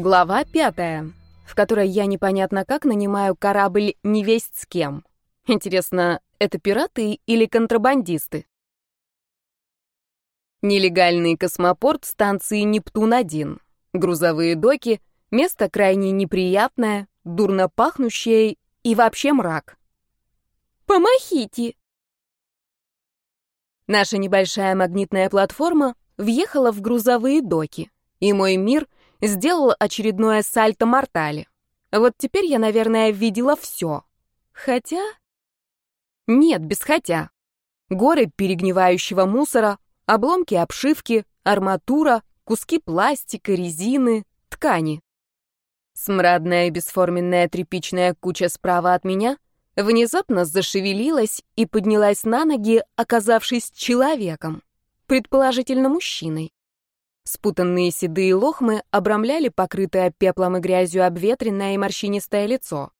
Глава пятая, в которой я непонятно как нанимаю корабль невесть с кем. Интересно, это пираты или контрабандисты? Нелегальный космопорт станции «Нептун-1». Грузовые доки, место крайне неприятное, дурно пахнущее и вообще мрак. «Помогите!» Наша небольшая магнитная платформа въехала в грузовые доки, и мой мир — сделал очередное сальто-мортале. Вот теперь я, наверное, видела все. Хотя... Нет, без хотя. Горы перегнивающего мусора, обломки обшивки, арматура, куски пластика, резины, ткани. Смрадная бесформенная тряпичная куча справа от меня внезапно зашевелилась и поднялась на ноги, оказавшись человеком, предположительно мужчиной. Спутанные седые лохмы обрамляли покрытое пеплом и грязью обветренное и морщинистое лицо.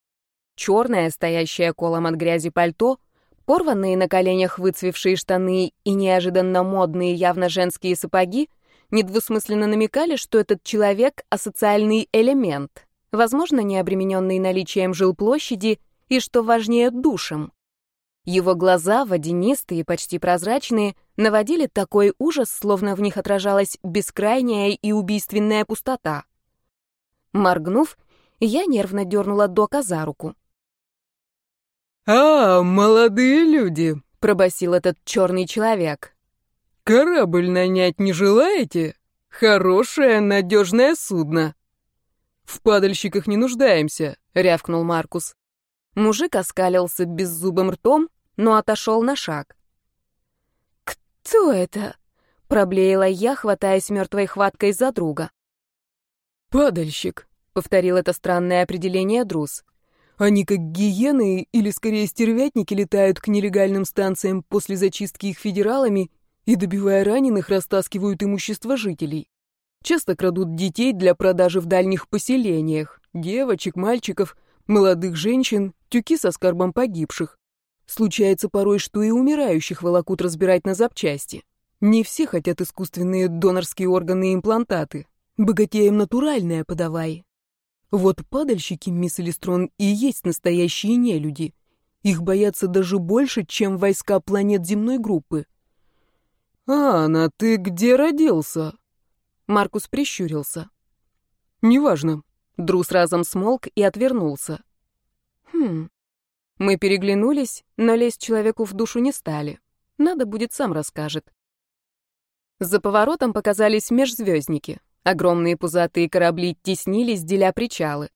Черное, стоящее колом от грязи пальто, порванные на коленях выцвевшие штаны и неожиданно модные явно женские сапоги недвусмысленно намекали, что этот человек — асоциальный элемент, возможно, не обремененный наличием жилплощади и, что важнее, душем. Его глаза, водянистые, почти прозрачные, наводили такой ужас, словно в них отражалась бескрайняя и убийственная пустота. Моргнув, я нервно дернула Дока за руку. «А, молодые люди!» — пробасил этот черный человек. «Корабль нанять не желаете? Хорошее, надежное судно!» «В падальщиках не нуждаемся», — рявкнул Маркус. Мужик оскалился беззубым ртом, но отошел на шаг. «Кто это?» — проблеяла я, хватаясь мертвой хваткой за друга. «Падальщик», — повторил это странное определение Друз. «Они как гиены или, скорее, стервятники летают к нелегальным станциям после зачистки их федералами и, добивая раненых, растаскивают имущество жителей. Часто крадут детей для продажи в дальних поселениях, девочек, мальчиков — Молодых женщин, тюки со скарбом погибших. Случается порой, что и умирающих волокут разбирать на запчасти. Не все хотят искусственные донорские органы и имплантаты. Богатеям натуральное подавай. Вот падальщики, мисс Элистрон, и есть настоящие нелюди. Их боятся даже больше, чем войска планет земной группы. «Анна, ты где родился?» Маркус прищурился. «Неважно. Друс разом смолк и отвернулся. Хм. Мы переглянулись, но лезть человеку в душу не стали. Надо будет, сам расскажет. За поворотом показались межзвездники. Огромные пузатые корабли теснились, деля причалы.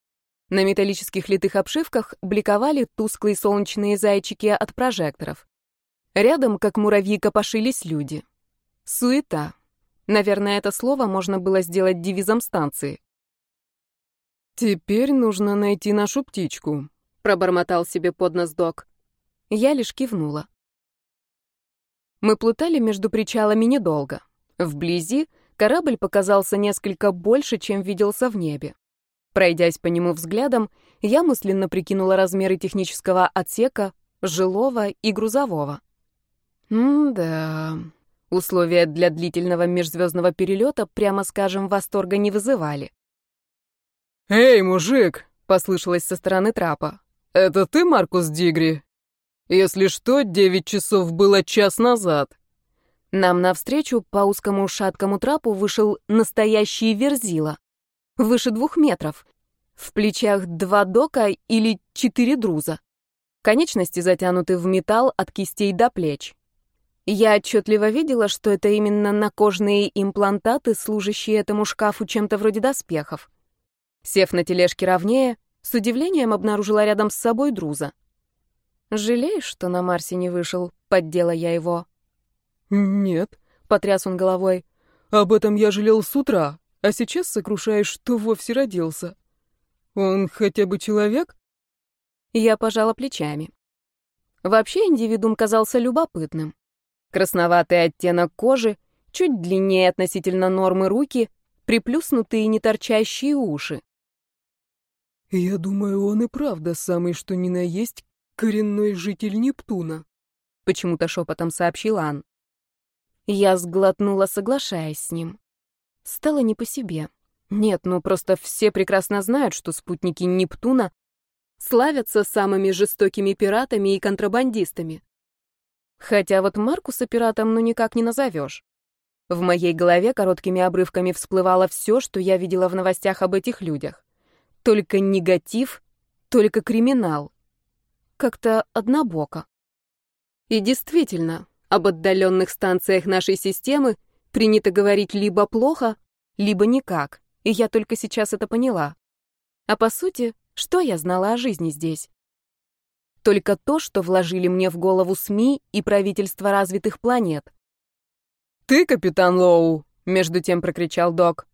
На металлических литых обшивках бликовали тусклые солнечные зайчики от прожекторов. Рядом, как муравьи, копошились люди. Суета. Наверное, это слово можно было сделать девизом станции. «Теперь нужно найти нашу птичку», — пробормотал себе под нос док. Я лишь кивнула. Мы плутали между причалами недолго. Вблизи корабль показался несколько больше, чем виделся в небе. Пройдясь по нему взглядом, я мысленно прикинула размеры технического отсека, жилого и грузового. М-да, условия для длительного межзвездного перелета, прямо скажем, восторга не вызывали. «Эй, мужик!» — послышалось со стороны трапа. «Это ты, Маркус Дигри?» «Если что, девять часов было час назад». Нам навстречу по узкому шаткому трапу вышел настоящий верзила. Выше двух метров. В плечах два дока или четыре друза. Конечности затянуты в металл от кистей до плеч. Я отчетливо видела, что это именно накожные имплантаты, служащие этому шкафу чем-то вроде доспехов. Сев на тележке ровнее, с удивлением обнаружила рядом с собой Друза. «Жалеешь, что на Марсе не вышел?» — поддела я его. «Нет», — потряс он головой. «Об этом я жалел с утра, а сейчас сокрушаюсь, что вовсе родился. Он хотя бы человек?» Я пожала плечами. Вообще индивидуум казался любопытным. Красноватый оттенок кожи, чуть длиннее относительно нормы руки, приплюснутые не торчащие уши. «Я думаю, он и правда самый что ни на есть коренной житель Нептуна», — почему-то шепотом сообщил Ан. Я сглотнула, соглашаясь с ним. Стало не по себе. Нет, ну просто все прекрасно знают, что спутники Нептуна славятся самыми жестокими пиратами и контрабандистами. Хотя вот Маркуса пиратом ну никак не назовешь. В моей голове короткими обрывками всплывало все, что я видела в новостях об этих людях. Только негатив, только криминал. Как-то однобоко. И действительно, об отдаленных станциях нашей системы принято говорить либо плохо, либо никак, и я только сейчас это поняла. А по сути, что я знала о жизни здесь? Только то, что вложили мне в голову СМИ и правительства развитых планет. «Ты капитан Лоу?» — между тем прокричал док.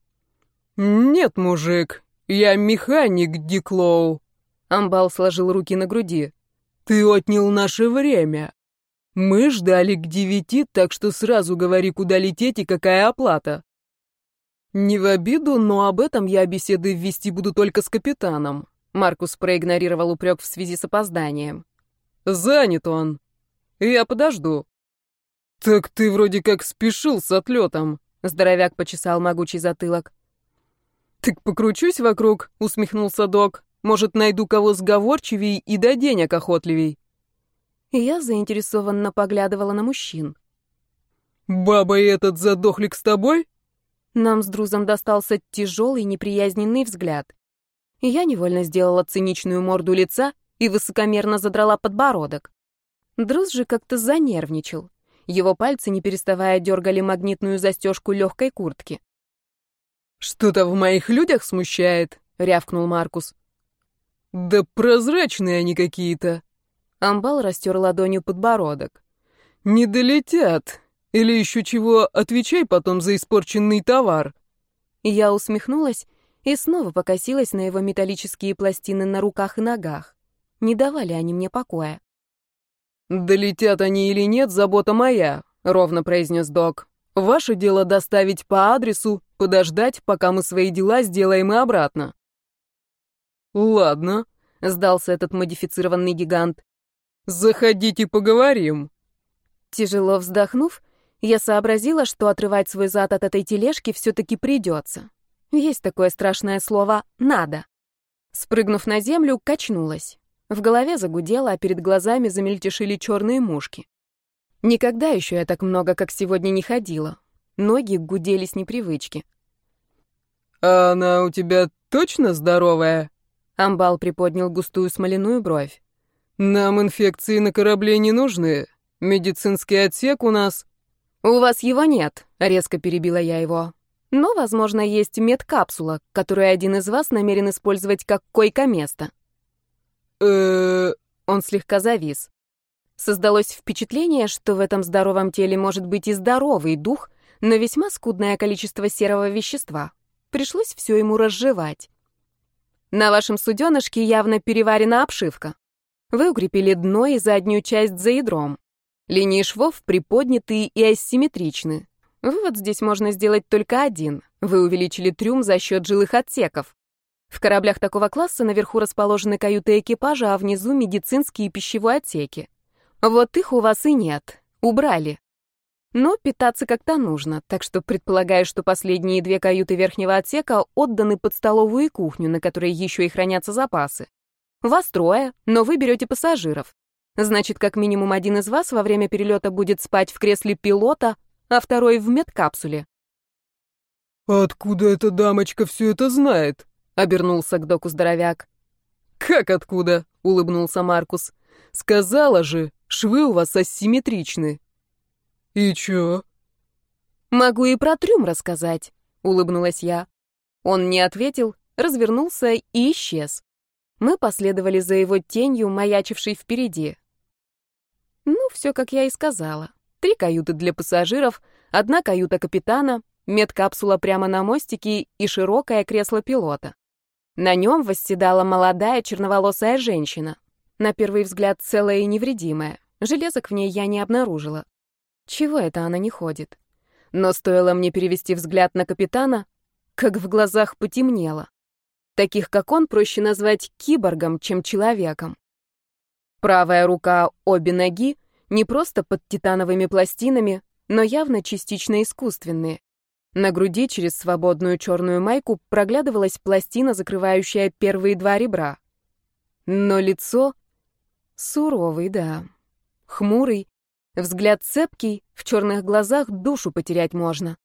«Нет, мужик, я механик Дик Лоу». Амбал сложил руки на груди. «Ты отнял наше время. Мы ждали к девяти, так что сразу говори, куда лететь и какая оплата». «Не в обиду, но об этом я беседы вести буду только с капитаном. Маркус проигнорировал упрек в связи с опозданием. «Занят он. Я подожду». «Так ты вроде как спешил с отлетом», — здоровяк почесал могучий затылок. «Так покручусь вокруг», — усмехнулся док. «Может, найду кого сговорчивей и до денег охотливей». Я заинтересованно поглядывала на мужчин. «Баба и этот задохлик с тобой?» Нам с Друзом достался тяжелый неприязненный взгляд я невольно сделала циничную морду лица и высокомерно задрала подбородок. Друз же как-то занервничал. Его пальцы, не переставая, дергали магнитную застежку легкой куртки. «Что-то в моих людях смущает», — рявкнул Маркус. «Да прозрачные они какие-то». Амбал растер ладонью подбородок. «Не долетят. Или еще чего, отвечай потом за испорченный товар». Я усмехнулась и снова покосилась на его металлические пластины на руках и ногах. Не давали они мне покоя. «Долетят они или нет, забота моя», — ровно произнес док. «Ваше дело доставить по адресу, подождать, пока мы свои дела сделаем и обратно». «Ладно», — сдался этот модифицированный гигант. «Заходите, поговорим». Тяжело вздохнув, я сообразила, что отрывать свой зад от этой тележки все-таки придется. Есть такое страшное слово «надо». Спрыгнув на землю, качнулась. В голове загудело, а перед глазами замельтешили черные мушки. Никогда еще я так много, как сегодня, не ходила. Ноги гудели с непривычки. «А она у тебя точно здоровая?» Амбал приподнял густую смоляную бровь. «Нам инфекции на корабле не нужны. Медицинский отсек у нас...» «У вас его нет», — резко перебила я его. Но, возможно, есть медкапсула, которую один из вас намерен использовать как койко-место. э Он слегка завис. Создалось впечатление, что в этом здоровом теле может быть и здоровый дух, но весьма скудное количество серого вещества. Пришлось все ему разжевать. На вашем суденышке явно переварена обшивка. Вы укрепили дно и заднюю часть за ядром. Линии швов приподняты и асимметричны. Вывод здесь можно сделать только один. Вы увеличили трюм за счет жилых отсеков. В кораблях такого класса наверху расположены каюты экипажа, а внизу медицинские и пищевые отсеки. Вот их у вас и нет. Убрали. Но питаться как-то нужно, так что предполагаю, что последние две каюты верхнего отсека отданы под столовую и кухню, на которой еще и хранятся запасы. Вас трое, но вы берете пассажиров. Значит, как минимум один из вас во время перелета будет спать в кресле пилота, а второй в медкапсуле. «Откуда эта дамочка все это знает?» — обернулся к доку здоровяк. «Как откуда?» — улыбнулся Маркус. «Сказала же, швы у вас асимметричны». «И чё?» «Могу и про трюм рассказать», — улыбнулась я. Он не ответил, развернулся и исчез. Мы последовали за его тенью, маячившей впереди. Ну, все, как я и сказала. Три каюты для пассажиров, одна каюта капитана, медкапсула прямо на мостике и широкое кресло пилота. На нем восседала молодая черноволосая женщина. На первый взгляд целая и невредимая. Железок в ней я не обнаружила. Чего это она не ходит? Но стоило мне перевести взгляд на капитана, как в глазах потемнело. Таких, как он, проще назвать киборгом, чем человеком. Правая рука, обе ноги — не просто под титановыми пластинами, но явно частично искусственные. На груди через свободную черную майку проглядывалась пластина, закрывающая первые два ребра. Но лицо суровый, да, хмурый, взгляд цепкий, в черных глазах душу потерять можно.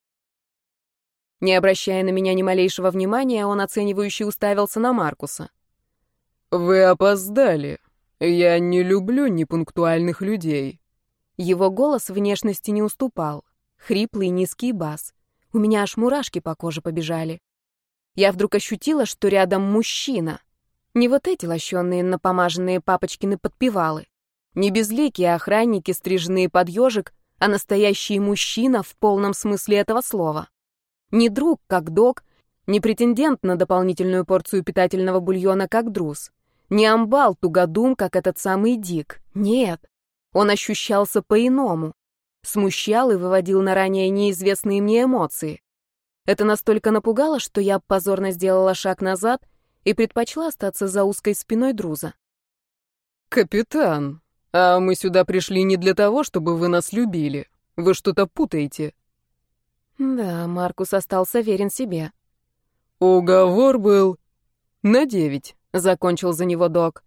Не обращая на меня ни малейшего внимания, он оценивающе уставился на Маркуса. «Вы опоздали. Я не люблю непунктуальных людей». Его голос внешности не уступал. Хриплый низкий бас. У меня аж мурашки по коже побежали. Я вдруг ощутила, что рядом мужчина. Не вот эти лощенные напомаженные папочкины подпевалы. Не безликие охранники, стриженные под ежик, а настоящий мужчина в полном смысле этого слова. Не друг, как док, не претендент на дополнительную порцию питательного бульона, как друз. Не амбал тугодум, как этот самый Дик. Нет. Он ощущался по-иному смущал и выводил на ранее неизвестные мне эмоции. Это настолько напугало, что я позорно сделала шаг назад и предпочла остаться за узкой спиной друза. «Капитан, а мы сюда пришли не для того, чтобы вы нас любили. Вы что-то путаете». Да, Маркус остался верен себе. «Уговор был на девять», — закончил за него док.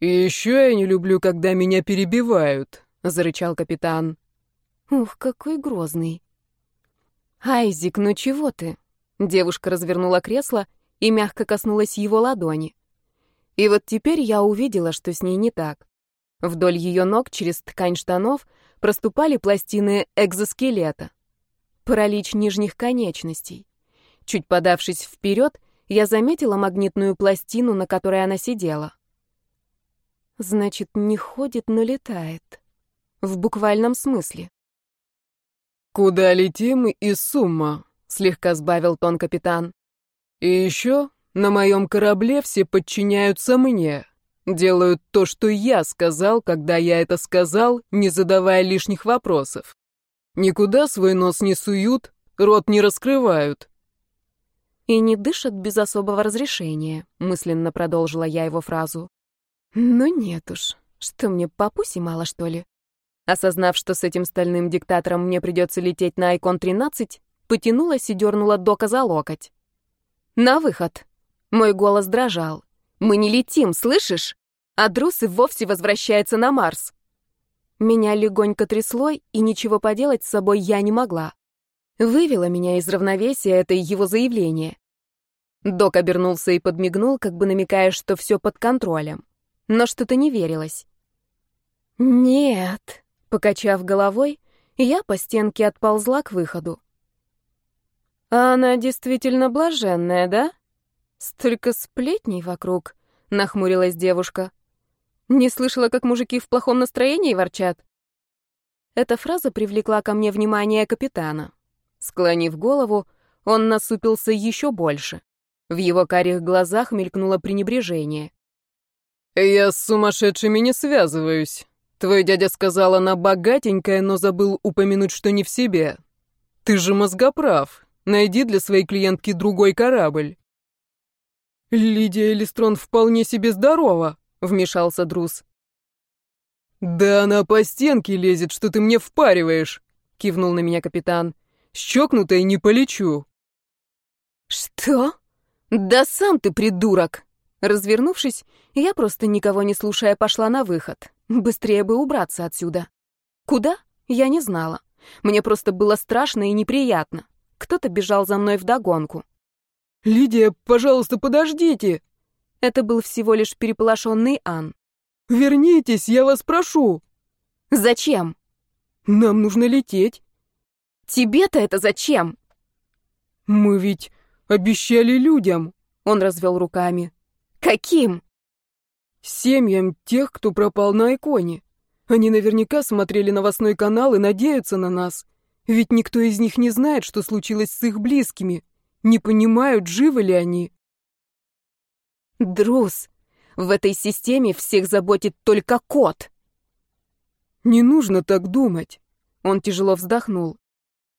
«И еще я не люблю, когда меня перебивают», — зарычал капитан. Ух, какой грозный. Айзик, ну чего ты? Девушка развернула кресло и мягко коснулась его ладони. И вот теперь я увидела, что с ней не так. Вдоль ее ног через ткань штанов проступали пластины экзоскелета. Паралич нижних конечностей. Чуть подавшись вперед, я заметила магнитную пластину, на которой она сидела. Значит, не ходит, но летает. В буквальном смысле. «Куда летим и сумма», — слегка сбавил тон капитан. «И еще на моем корабле все подчиняются мне, делают то, что я сказал, когда я это сказал, не задавая лишних вопросов. Никуда свой нос не суют, рот не раскрывают». «И не дышат без особого разрешения», — мысленно продолжила я его фразу. «Ну нет уж, что мне папуси мало, что ли?» Осознав, что с этим стальным диктатором мне придется лететь на Айкон-13, потянулась и дернула Дока за локоть. «На выход!» Мой голос дрожал. «Мы не летим, слышишь? А Друс и вовсе возвращается на Марс!» Меня легонько трясло, и ничего поделать с собой я не могла. Вывело меня из равновесия это его заявление. Док обернулся и подмигнул, как бы намекая, что все под контролем. Но что-то не верилось. «Нет», Покачав головой, я по стенке отползла к выходу. «А она действительно блаженная, да? Столько сплетней вокруг», — нахмурилась девушка. «Не слышала, как мужики в плохом настроении ворчат?» Эта фраза привлекла ко мне внимание капитана. Склонив голову, он насупился еще больше. В его карих глазах мелькнуло пренебрежение. «Я с сумасшедшими не связываюсь», Твой дядя сказал, она богатенькая, но забыл упомянуть, что не в себе. Ты же мозгоправ. Найди для своей клиентки другой корабль. Лидия Элистрон вполне себе здорова, вмешался Друз. Да она по стенке лезет, что ты мне впариваешь, кивнул на меня капитан. Щекнутой не полечу. Что? Да сам ты придурок. Развернувшись, я просто никого не слушая пошла на выход. Быстрее бы убраться отсюда. Куда? Я не знала. Мне просто было страшно и неприятно. Кто-то бежал за мной вдогонку. «Лидия, пожалуйста, подождите!» Это был всего лишь переполошенный Ан. «Вернитесь, я вас прошу!» «Зачем?» «Нам нужно лететь». «Тебе-то это зачем?» «Мы ведь обещали людям!» Он развел руками. «Каким?» Семьям тех, кто пропал на иконе. Они наверняка смотрели новостной канал и надеются на нас. Ведь никто из них не знает, что случилось с их близкими. Не понимают, живы ли они. Друз, в этой системе всех заботит только кот. Не нужно так думать. Он тяжело вздохнул.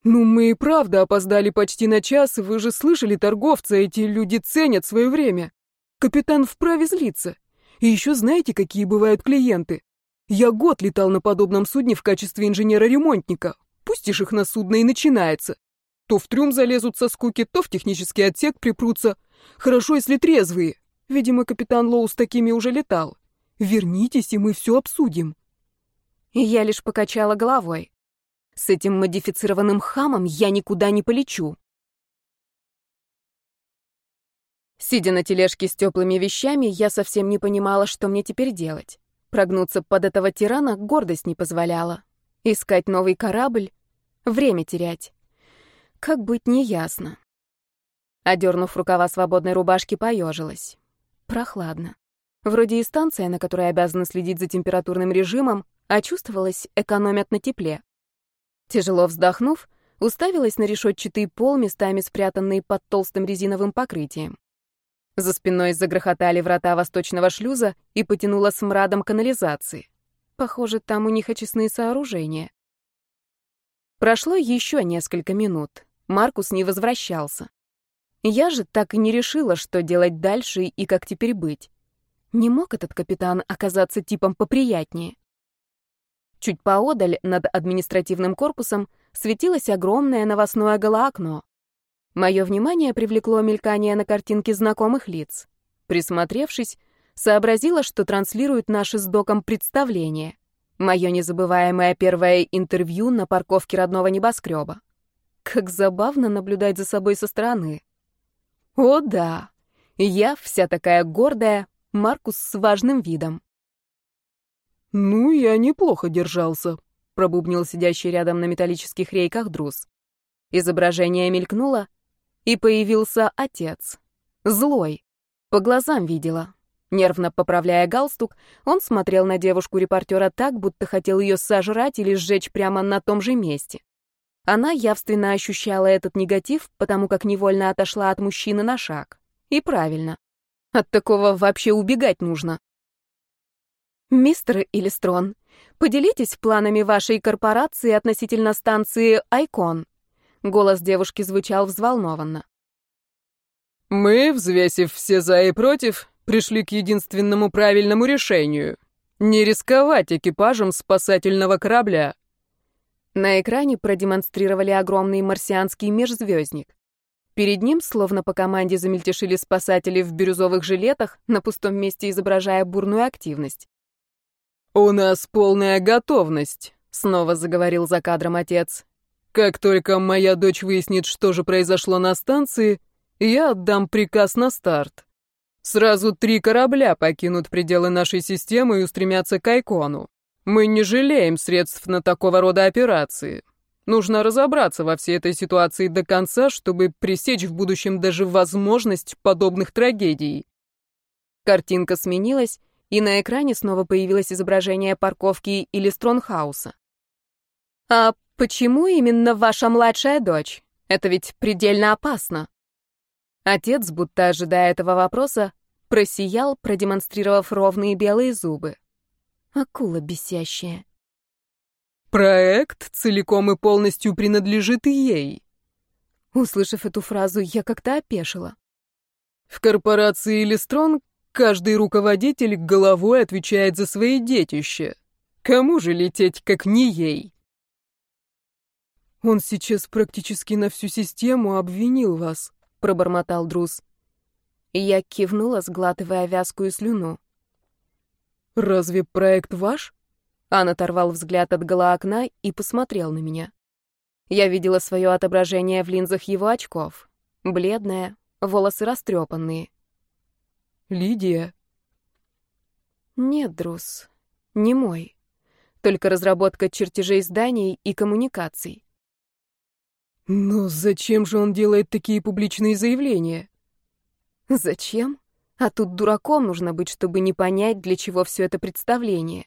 Ну, мы и правда опоздали почти на час, вы же слышали торговца, эти люди ценят свое время. Капитан вправе злиться. И еще знаете, какие бывают клиенты? Я год летал на подобном судне в качестве инженера-ремонтника. Пустишь их на судно и начинается. То в трюм залезут со скуки, то в технический отсек припрутся. Хорошо, если трезвые. Видимо, капитан Лоу с такими уже летал. Вернитесь, и мы все обсудим. И я лишь покачала головой. С этим модифицированным хамом я никуда не полечу. Сидя на тележке с теплыми вещами, я совсем не понимала, что мне теперь делать. Прогнуться под этого тирана гордость не позволяла. Искать новый корабль — время терять. Как быть, неясно. Одернув рукава свободной рубашки, поежилась. Прохладно. Вроде и станция, на которой обязаны следить за температурным режимом, а чувствовалось, экономят на тепле. Тяжело вздохнув, уставилась на решетчатый пол, местами спрятанный под толстым резиновым покрытием. За спиной загрохотали врата восточного шлюза и потянуло смрадом канализации. Похоже, там у них очистные сооружения. Прошло еще несколько минут. Маркус не возвращался. Я же так и не решила, что делать дальше и как теперь быть. Не мог этот капитан оказаться типом поприятнее. Чуть поодаль, над административным корпусом, светилось огромное новостное голоокно. Мое внимание привлекло мелькание на картинке знакомых лиц. Присмотревшись, сообразила, что транслируют наши с доком представление. Мое незабываемое первое интервью на парковке родного небоскреба. Как забавно наблюдать за собой со стороны. О да, я вся такая гордая, Маркус с важным видом. «Ну, я неплохо держался», — пробубнил сидящий рядом на металлических рейках друз. Изображение мелькнуло, и появился отец. Злой. По глазам видела. Нервно поправляя галстук, он смотрел на девушку-репортера так, будто хотел ее сожрать или сжечь прямо на том же месте. Она явственно ощущала этот негатив, потому как невольно отошла от мужчины на шаг. И правильно. От такого вообще убегать нужно. «Мистер Илистрон, поделитесь планами вашей корпорации относительно станции Айкон». Голос девушки звучал взволнованно. «Мы, взвесив все за и против, пришли к единственному правильному решению — не рисковать экипажем спасательного корабля. На экране продемонстрировали огромный марсианский межзвездник. Перед ним, словно по команде, замельтешили спасатели в бирюзовых жилетах, на пустом месте изображая бурную активность. «У нас полная готовность», — снова заговорил за кадром отец. «Как только моя дочь выяснит, что же произошло на станции, я отдам приказ на старт. Сразу три корабля покинут пределы нашей системы и устремятся к Айкону. Мы не жалеем средств на такого рода операции. Нужно разобраться во всей этой ситуации до конца, чтобы пресечь в будущем даже возможность подобных трагедий. Картинка сменилась, и на экране снова появилось изображение парковки или Стронхауса. «А почему именно ваша младшая дочь? Это ведь предельно опасно». Отец, будто ожидая этого вопроса, просиял, продемонстрировав ровные белые зубы. Акула бесящая. Проект целиком и полностью принадлежит ей. Услышав эту фразу, я как-то опешила. В корпорации Листрон каждый руководитель головой отвечает за свои детища. Кому же лететь, как не ей? Он сейчас практически на всю систему обвинил вас, пробормотал Друз. Я кивнула, сглатывая вязкую слюну. «Разве проект ваш?» Ан оторвал взгляд от окна и посмотрел на меня. Я видела свое отображение в линзах его очков. Бледная, волосы растрепанные. «Лидия?» «Нет, Друз, не мой. Только разработка чертежей зданий и коммуникаций». «Но зачем же он делает такие публичные заявления?» «Зачем?» А тут дураком нужно быть, чтобы не понять, для чего все это представление.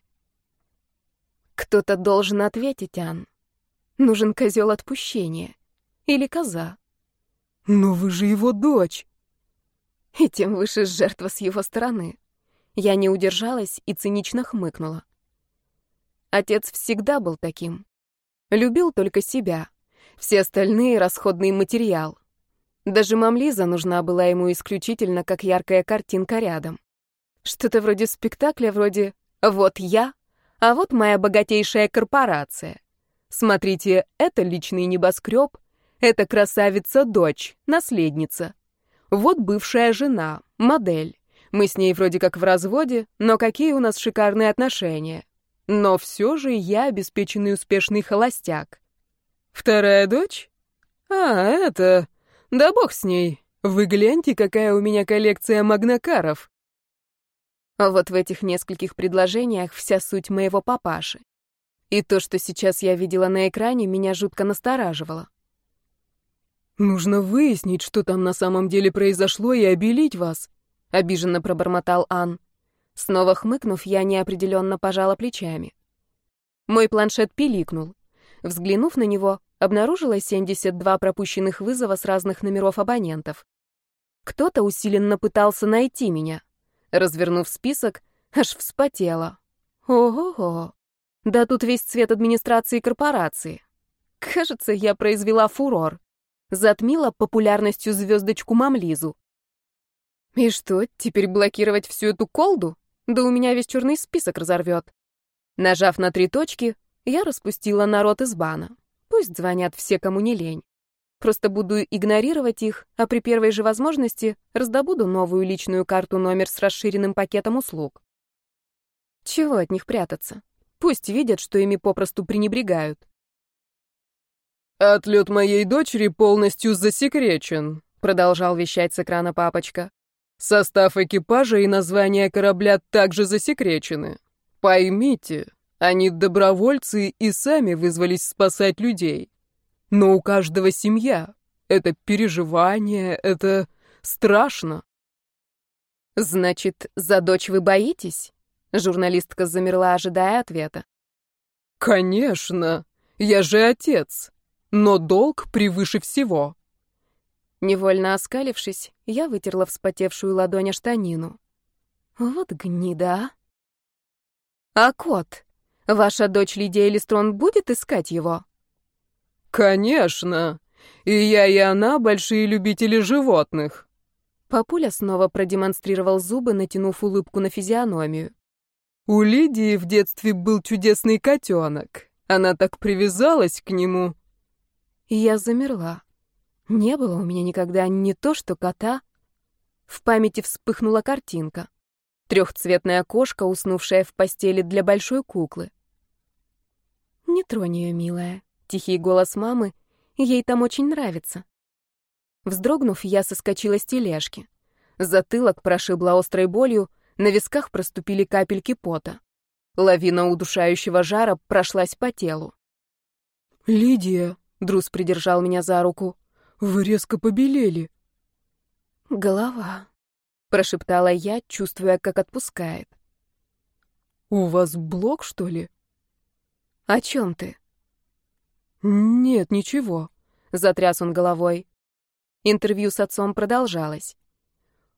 Кто-то должен ответить, Ан. Нужен козел отпущения. Или коза. Но вы же его дочь. И тем выше жертва с его стороны. Я не удержалась и цинично хмыкнула. Отец всегда был таким. Любил только себя. Все остальные — расходный материал. Даже мамлиза нужна была ему исключительно как яркая картинка рядом. Что-то вроде спектакля, вроде «Вот я, а вот моя богатейшая корпорация». Смотрите, это личный небоскреб, Это красавица-дочь, наследница. Вот бывшая жена, модель. Мы с ней вроде как в разводе, но какие у нас шикарные отношения. Но все же я обеспеченный успешный холостяк. Вторая дочь? А, это... Да бог с ней. Вы гляньте, какая у меня коллекция магнакаров. Вот в этих нескольких предложениях вся суть моего папаши. И то, что сейчас я видела на экране, меня жутко настораживало. «Нужно выяснить, что там на самом деле произошло, и обелить вас», — обиженно пробормотал Ан. Снова хмыкнув, я неопределенно пожала плечами. Мой планшет пиликнул. Взглянув на него, обнаружила 72 пропущенных вызова с разных номеров абонентов. Кто-то усиленно пытался найти меня. Развернув список, аж вспотела. Ого-го. Да тут весь цвет администрации корпорации. Кажется, я произвела фурор. Затмила популярностью звездочку Мамлизу. И что, теперь блокировать всю эту колду? Да у меня весь черный список разорвет. Нажав на три точки, я распустила народ из бана. Пусть звонят все, кому не лень. Просто буду игнорировать их, а при первой же возможности раздобуду новую личную карту номер с расширенным пакетом услуг. Чего от них прятаться? Пусть видят, что ими попросту пренебрегают. «Отлет моей дочери полностью засекречен», — продолжал вещать с экрана папочка. «Состав экипажа и название корабля также засекречены. Поймите, они добровольцы и сами вызвались спасать людей. Но у каждого семья. Это переживание, это страшно». «Значит, за дочь вы боитесь?» Журналистка замерла, ожидая ответа. «Конечно! Я же отец! Но долг превыше всего!» Невольно оскалившись, я вытерла вспотевшую ладонь о штанину. Вот гнида, а? А кот? Ваша дочь Лидия Элистрон будет искать его? Конечно! И я, и она большие любители животных. Папуля снова продемонстрировал зубы, натянув улыбку на физиономию. У Лидии в детстве был чудесный котенок. Она так привязалась к нему. Я замерла. Не было у меня никогда не то что кота. В памяти вспыхнула картинка. Трехцветная кошка, уснувшая в постели для большой куклы. «Не тронь ее, милая», — тихий голос мамы. «Ей там очень нравится». Вздрогнув, я соскочила с тележки. Затылок прошибла острой болью, на висках проступили капельки пота. Лавина удушающего жара прошлась по телу. «Лидия», — Друз придержал меня за руку, — «вы резко побелели». «Голова», — прошептала я, чувствуя, как отпускает. «У вас блок, что ли?» «О чем ты?» «Нет, ничего», — затряс он головой. Интервью с отцом продолжалось.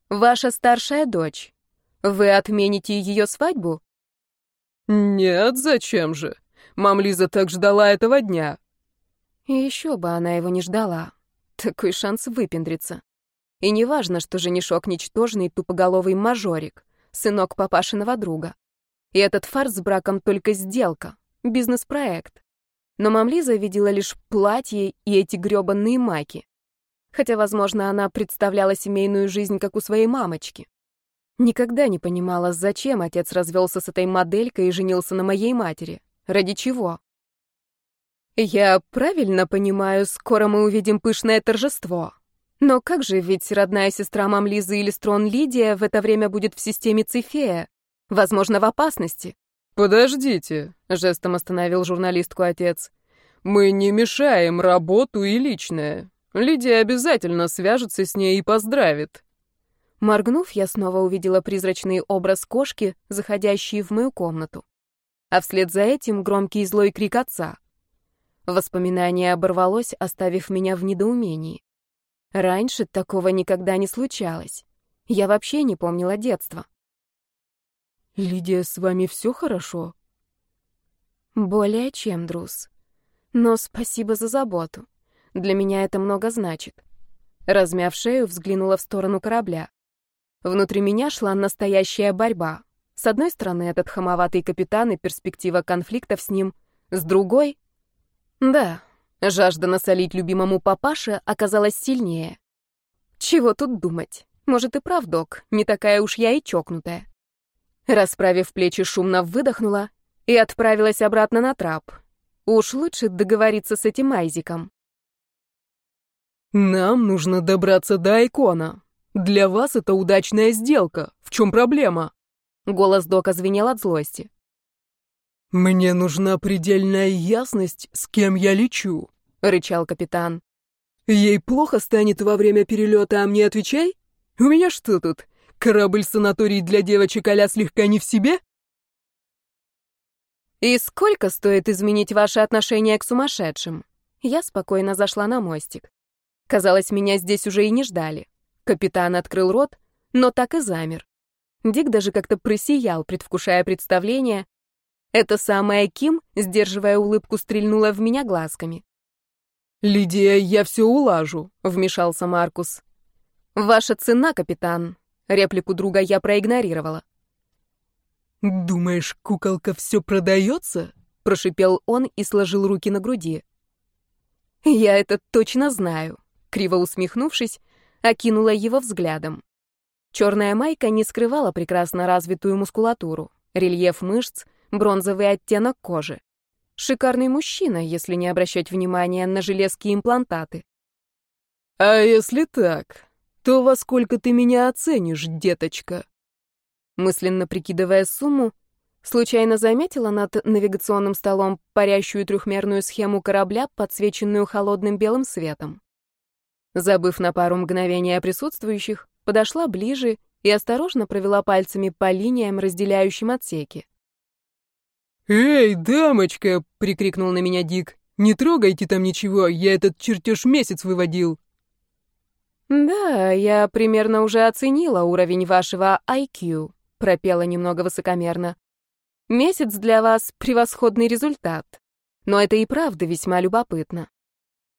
«Ваша старшая дочь, вы отмените ее свадьбу? Нет, зачем же? Мам Лиза так ждала этого дня. И еще бы она его не ждала. Такой шанс выпендриться. И не важно, что женишок ничтожный тупоголовый мажорик, сынок папашиного друга. И этот фарс с браком только сделка, бизнес-проект. Но мамлиза видела лишь платье и эти грёбаные маки. Хотя, возможно, она представляла семейную жизнь, как у своей мамочки. Никогда не понимала, зачем отец развелся с этой моделькой и женился на моей матери. Ради чего? Я правильно понимаю, скоро мы увидим пышное торжество. Но как же, ведь родная сестра мам Лизы или Строн Лидия в это время будет в системе Цифея? Возможно, в опасности. «Подождите», — жестом остановил журналистку отец. «Мы не мешаем работу и личное. Лидия обязательно свяжется с ней и поздравит. Моргнув, я снова увидела призрачный образ кошки, заходящий в мою комнату. А вслед за этим громкий злой крик отца. Воспоминание оборвалось, оставив меня в недоумении. Раньше такого никогда не случалось. Я вообще не помнила детства. «Лидия, с вами все хорошо?» «Более чем, Друз. Но спасибо за заботу. Для меня это много значит». Размяв шею, взглянула в сторону корабля. Внутри меня шла настоящая борьба. С одной стороны, этот хамоватый капитан и перспектива конфликтов с ним. С другой... Да, Жажда насолить любимому папаше оказалась сильнее. Чего тут думать? Может и прав, док, не такая уж я и чокнутая. Расправив плечи, шумно выдохнула и отправилась обратно на трап. Уж лучше договориться с этим Айзиком. «Нам нужно добраться до Айкона. Для вас это удачная сделка. В чем проблема?» Голос Дока звенел от злости. «Мне нужна предельная ясность, с кем я лечу», — рычал капитан. «Ей плохо станет во время перелета, а мне отвечай? У меня что тут, корабль-санаторий для девочек а слегка не в себе?» «И сколько стоит изменить ваше отношение к сумасшедшим?» Я спокойно зашла на мостик. Казалось, меня здесь уже и не ждали. Капитан открыл рот, но так и замер. Дик даже как-то просиял, предвкушая представление. Эта самая Ким, сдерживая улыбку, стрельнула в меня глазками. «Лидия, я все улажу», — вмешался Маркус. «Ваша цена, капитан». Реплику друга я проигнорировала. «Думаешь, куколка все продается?» — прошипел он и сложил руки на груди. «Я это точно знаю», — криво усмехнувшись, окинула его взглядом. Черная майка не скрывала прекрасно развитую мускулатуру, рельеф мышц, бронзовый оттенок кожи. Шикарный мужчина, если не обращать внимания на железки имплантаты. «А если так, то во сколько ты меня оценишь, деточка?» Мысленно прикидывая сумму, случайно заметила над навигационным столом парящую трехмерную схему корабля, подсвеченную холодным белым светом. Забыв на пару мгновений о присутствующих, подошла ближе и осторожно провела пальцами по линиям, разделяющим отсеки. «Эй, дамочка!» — прикрикнул на меня Дик. «Не трогайте там ничего, я этот чертеж месяц выводил». «Да, я примерно уже оценила уровень вашего IQ», пропела немного высокомерно. Месяц для вас превосходный результат. Но это и правда весьма любопытно.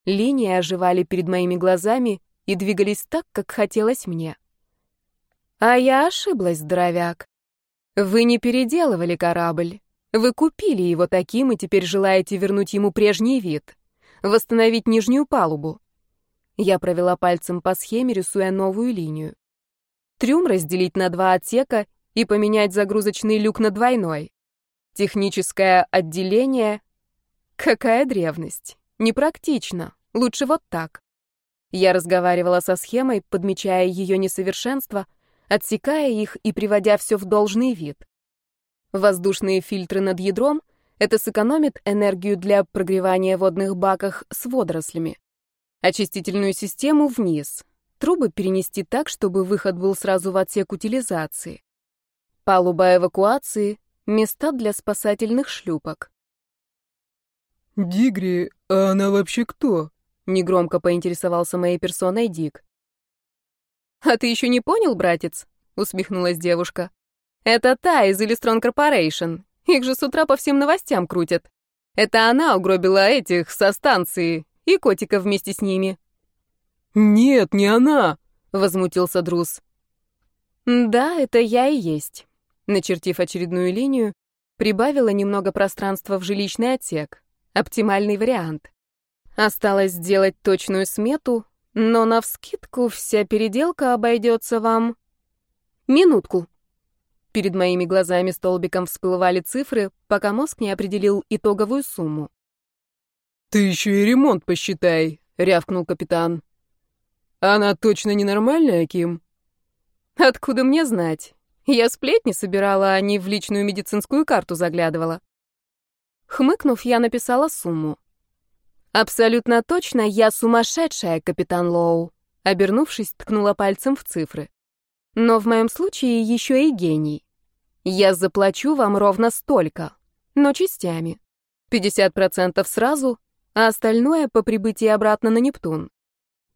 Линии оживали перед моими глазами и двигались так, как хотелось мне. А я ошиблась, здоровяк. Вы не переделывали корабль. Вы купили его таким и теперь желаете вернуть ему прежний вид. Восстановить нижнюю палубу. Я провела пальцем по схеме, рисуя новую линию. Трюм разделить на два отсека и поменять загрузочный люк на двойной. Техническое отделение? Какая древность. Непрактично. Лучше вот так. Я разговаривала со схемой, подмечая ее несовершенства, отсекая их и приводя все в должный вид. Воздушные фильтры над ядром — это сэкономит энергию для прогревания водных баках с водорослями. Очистительную систему вниз. Трубы перенести так, чтобы выход был сразу в отсек утилизации. Палуба эвакуации, места для спасательных шлюпок. «Дигри, а она вообще кто?» — негромко поинтересовался моей персоной Дик. «А ты еще не понял, братец?» — усмехнулась девушка. «Это та из Illustron Corporation. Их же с утра по всем новостям крутят. Это она угробила этих со станции и котика вместе с ними». «Нет, не она!» — возмутился Друз. «Да, это я и есть. Начертив очередную линию, прибавила немного пространства в жилищный отсек. Оптимальный вариант. Осталось сделать точную смету, но навскидку вся переделка обойдется вам... Минутку. Перед моими глазами столбиком всплывали цифры, пока мозг не определил итоговую сумму. «Ты еще и ремонт посчитай», — рявкнул капитан. «Она точно ненормальная, Ким?» «Откуда мне знать? Я сплетни собирала, а не в личную медицинскую карту заглядывала. Хмыкнув, я написала сумму. «Абсолютно точно, я сумасшедшая, капитан Лоу», обернувшись, ткнула пальцем в цифры. «Но в моем случае еще и гений. Я заплачу вам ровно столько, но частями. 50% сразу, а остальное по прибытии обратно на Нептун.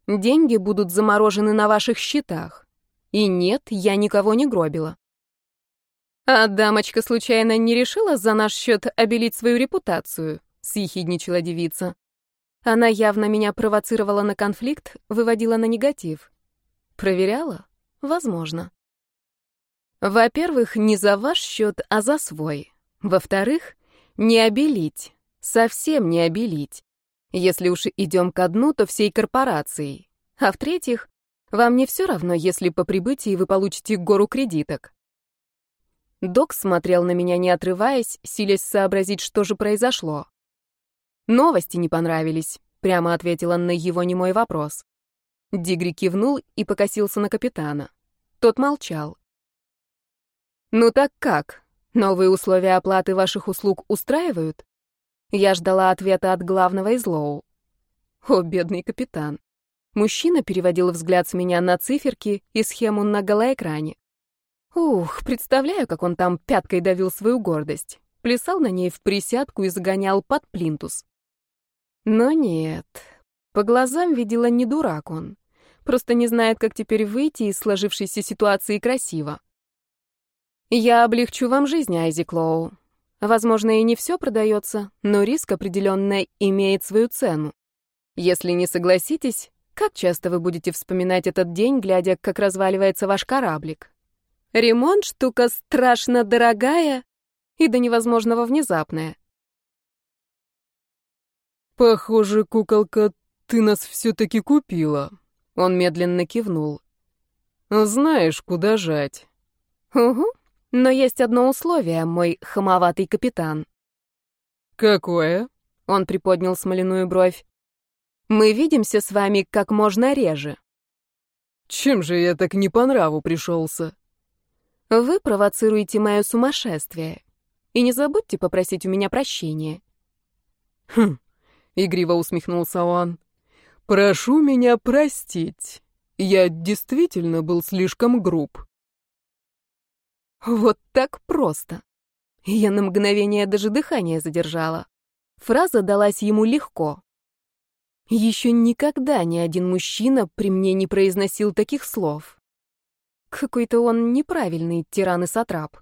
Деньги будут заморожены на ваших счетах. И нет, я никого не гробила. «А дамочка случайно не решила за наш счет обелить свою репутацию?» — съехидничала девица. Она явно меня провоцировала на конфликт, выводила на негатив. Проверяла? Возможно. Во-первых, не за ваш счет, а за свой. Во-вторых, не обелить. Совсем не обелить. Если уж идем ко дну, то всей корпорацией. А в-третьих, вам не все равно, если по прибытии вы получите гору кредиток. Док смотрел на меня, не отрываясь, силясь сообразить, что же произошло. «Новости не понравились», — прямо ответила на его немой вопрос. Дигри кивнул и покосился на капитана. Тот молчал. «Ну так как? Новые условия оплаты ваших услуг устраивают?» Я ждала ответа от главного из Лоу. О, бедный капитан. Мужчина переводил взгляд с меня на циферки и схему на голоэкране. Ух, представляю, как он там пяткой давил свою гордость. Плясал на ней в присядку и загонял под плинтус. Но нет, по глазам видела не дурак он. Просто не знает, как теперь выйти из сложившейся ситуации красиво. Я облегчу вам жизнь, Айзек Лоу. Возможно, и не все продается, но риск определенно имеет свою цену. Если не согласитесь, как часто вы будете вспоминать этот день, глядя, как разваливается ваш кораблик? Ремонт — штука страшно дорогая и до невозможного внезапная. «Похоже, куколка, ты нас все-таки купила», — он медленно кивнул. «Знаешь, куда жать». «Угу», но есть одно условие, мой хамоватый капитан. Какое? Он приподнял смоляную бровь. Мы видимся с вами как можно реже. Чем же я так не по нраву пришелся? Вы провоцируете мое сумасшествие. И не забудьте попросить у меня прощения. Хм, игриво усмехнулся он. Прошу меня простить. Я действительно был слишком груб. Вот так просто. Я на мгновение даже дыхание задержала. Фраза далась ему легко. Еще никогда ни один мужчина при мне не произносил таких слов. Какой-то он неправильный тиран и сатрап.